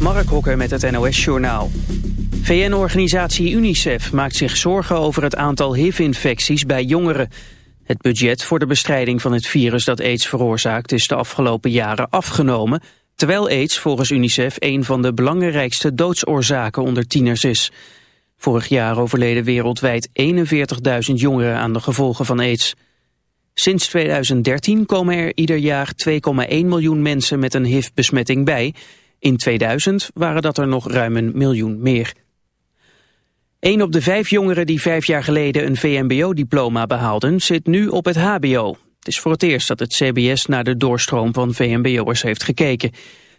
Mark Hokker met het NOS-journaal. VN-organisatie UNICEF maakt zich zorgen over het aantal HIV-infecties bij jongeren. Het budget voor de bestrijding van het virus dat aids veroorzaakt is de afgelopen jaren afgenomen, terwijl aids volgens UNICEF een van de belangrijkste doodsoorzaken onder tieners is. Vorig jaar overleden wereldwijd 41.000 jongeren aan de gevolgen van aids. Sinds 2013 komen er ieder jaar 2,1 miljoen mensen met een HIV-besmetting bij. In 2000 waren dat er nog ruim een miljoen meer. Een op de vijf jongeren die vijf jaar geleden een VMBO-diploma behaalden... zit nu op het hbo. Het is voor het eerst dat het CBS naar de doorstroom van VMBO'ers heeft gekeken.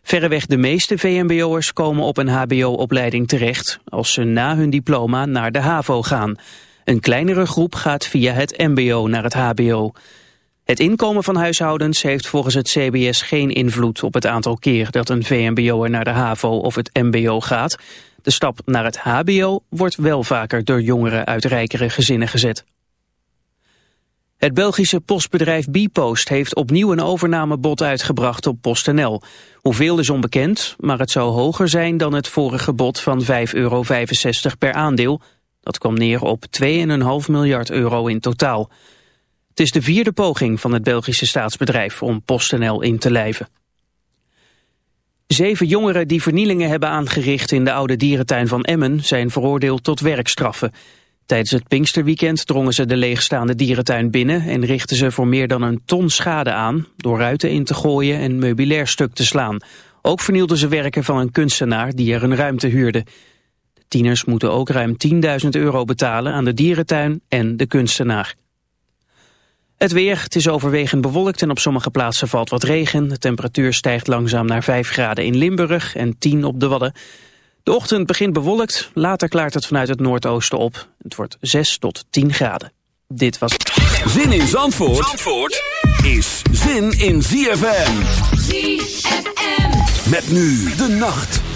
Verreweg de meeste VMBO'ers komen op een hbo-opleiding terecht... als ze na hun diploma naar de HAVO gaan... Een kleinere groep gaat via het mbo naar het hbo. Het inkomen van huishoudens heeft volgens het CBS geen invloed op het aantal keer dat een VMBO'er naar de HAVO of het mbo gaat. De stap naar het hbo wordt wel vaker door jongeren uit rijkere gezinnen gezet. Het Belgische postbedrijf Bpost heeft opnieuw een overnamebod uitgebracht op PostNL. Hoeveel is onbekend, maar het zou hoger zijn dan het vorige bod van 5,65 euro per aandeel dat kwam neer op 2,5 miljard euro in totaal. Het is de vierde poging van het Belgische staatsbedrijf om PostNL in te lijven. Zeven jongeren die vernielingen hebben aangericht in de oude dierentuin van Emmen zijn veroordeeld tot werkstraffen. Tijdens het Pinksterweekend drongen ze de leegstaande dierentuin binnen en richtten ze voor meer dan een ton schade aan door ruiten in te gooien en meubilair stuk te slaan. Ook vernielden ze werken van een kunstenaar die er een ruimte huurde. Tieners moeten ook ruim 10.000 euro betalen aan de dierentuin en de kunstenaar. Het weer, het is overwegend bewolkt en op sommige plaatsen valt wat regen. De temperatuur stijgt langzaam naar 5 graden in Limburg en 10 op de Wadden. De ochtend begint bewolkt, later klaart het vanuit het noordoosten op. Het wordt 6 tot 10 graden. Dit was... Zin in Zandvoort, Zandvoort is zin in ZFM. ZFM. Met nu de nacht.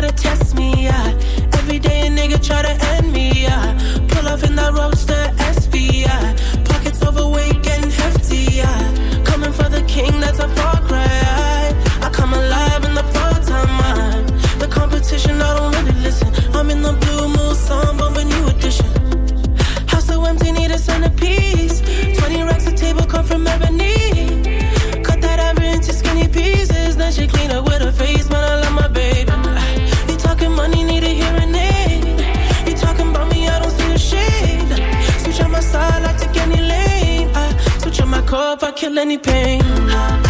Try to test me, yeah. Every day a nigga try to end me, yeah. Pull off in that roadster kill any pain.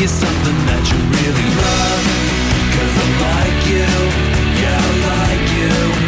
you something that you really love. Cause I like you, yeah, I like you.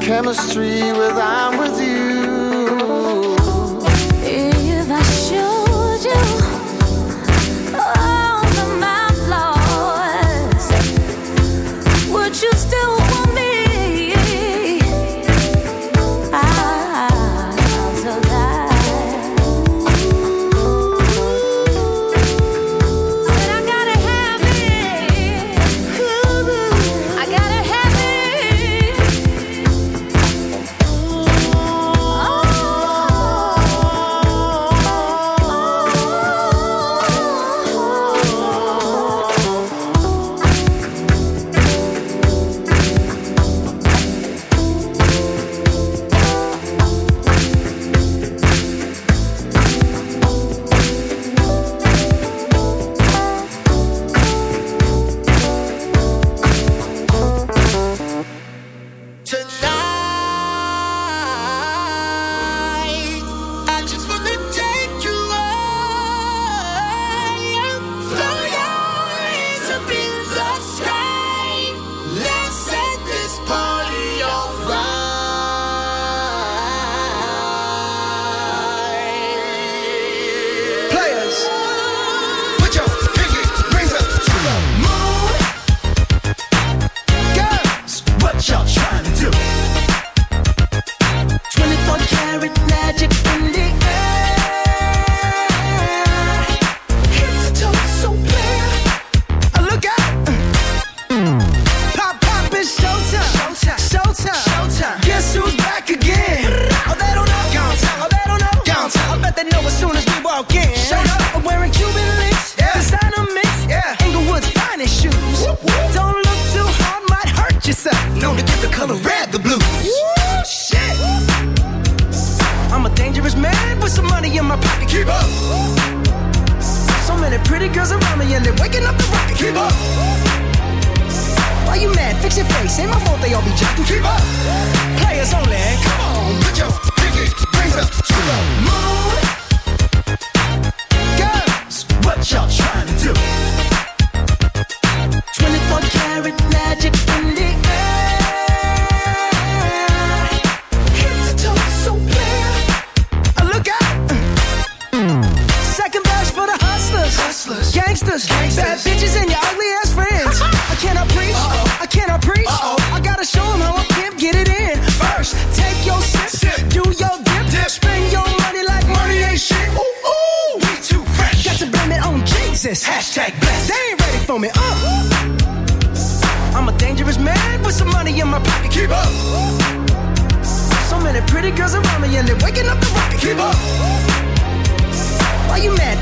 chemistry with I'm with you.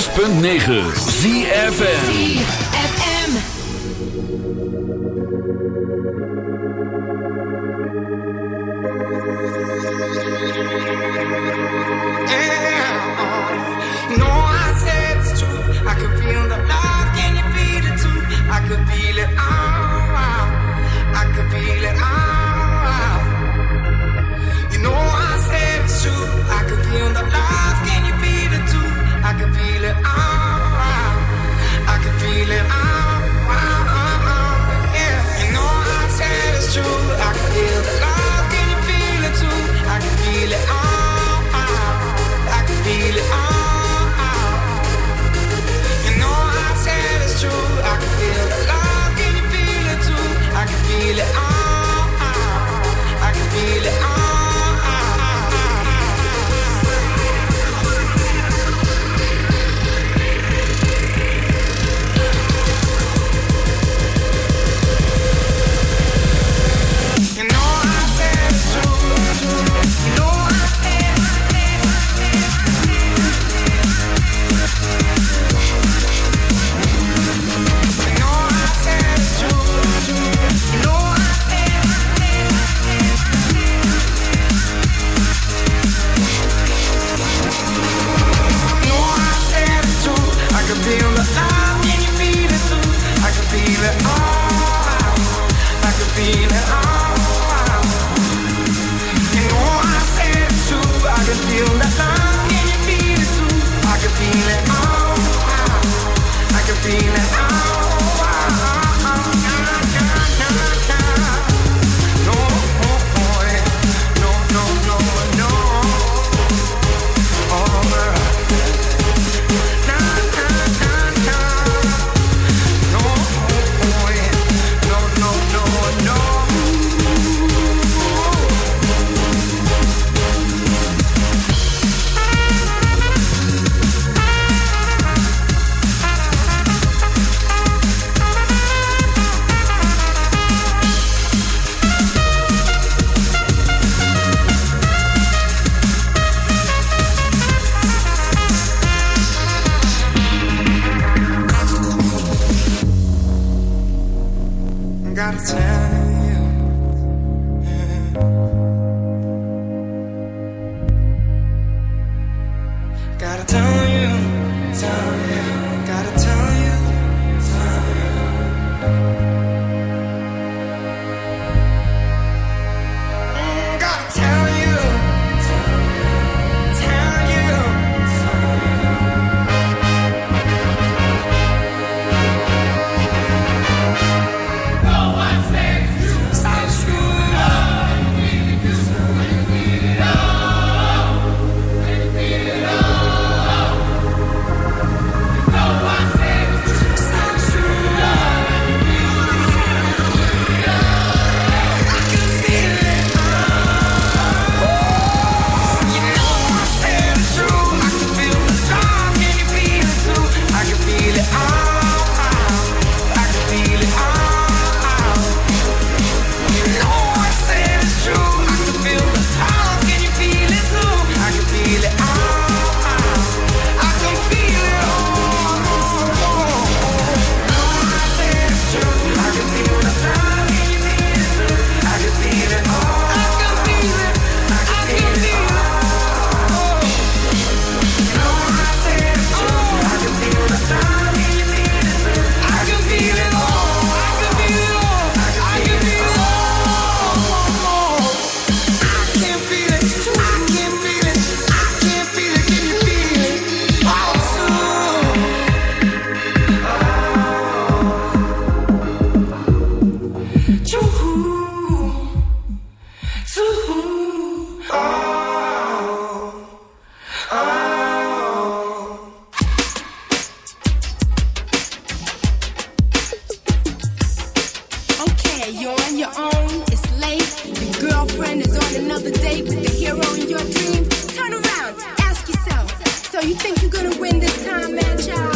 106.9 ZFN another day with the hero in your dream. Turn around, ask yourself. So you think you're gonna win this time, man, child?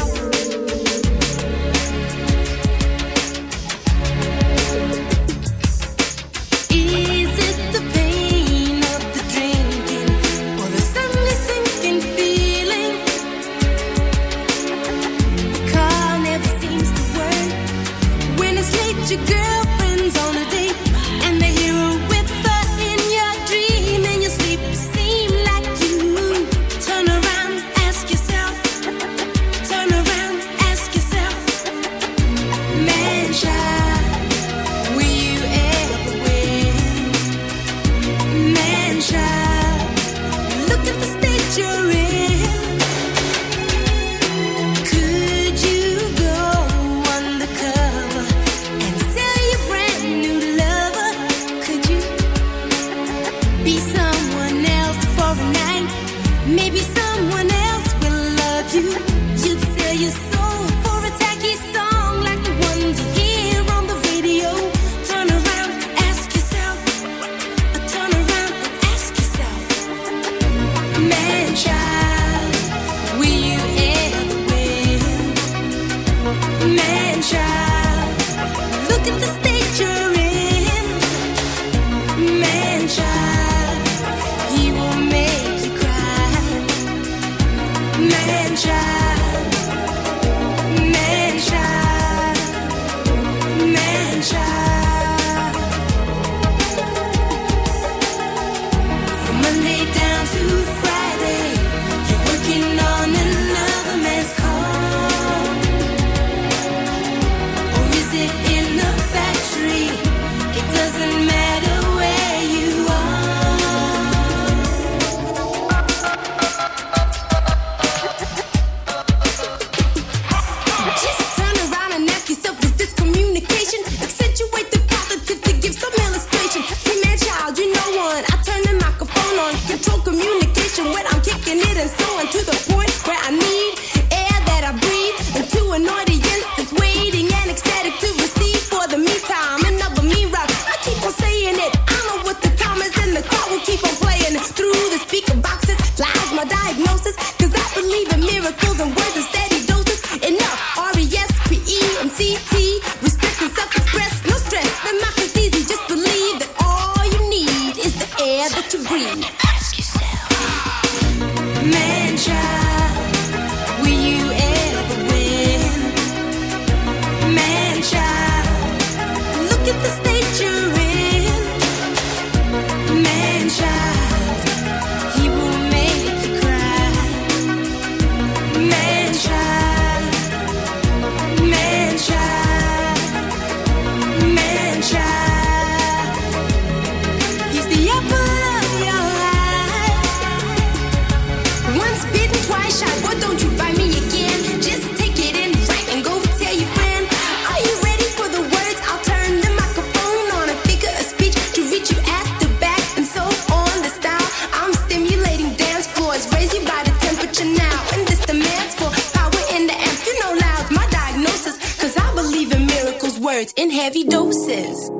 hurts in heavy doses.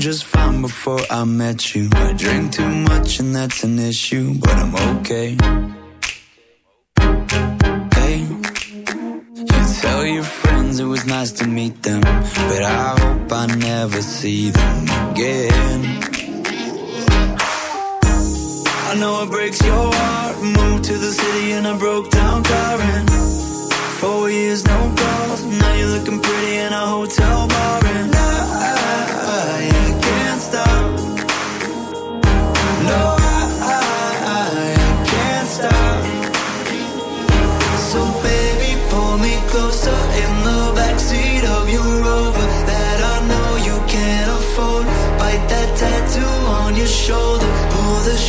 just fine before I met you. I drink too much and that's an issue, but I'm okay. Hey, you tell your friends it was nice to meet them, but I hope I never see them again know it breaks your heart. Moved to the city in a broke down car. And four years, no calls. Now you're looking pretty in a hotel bar. And I, I yeah.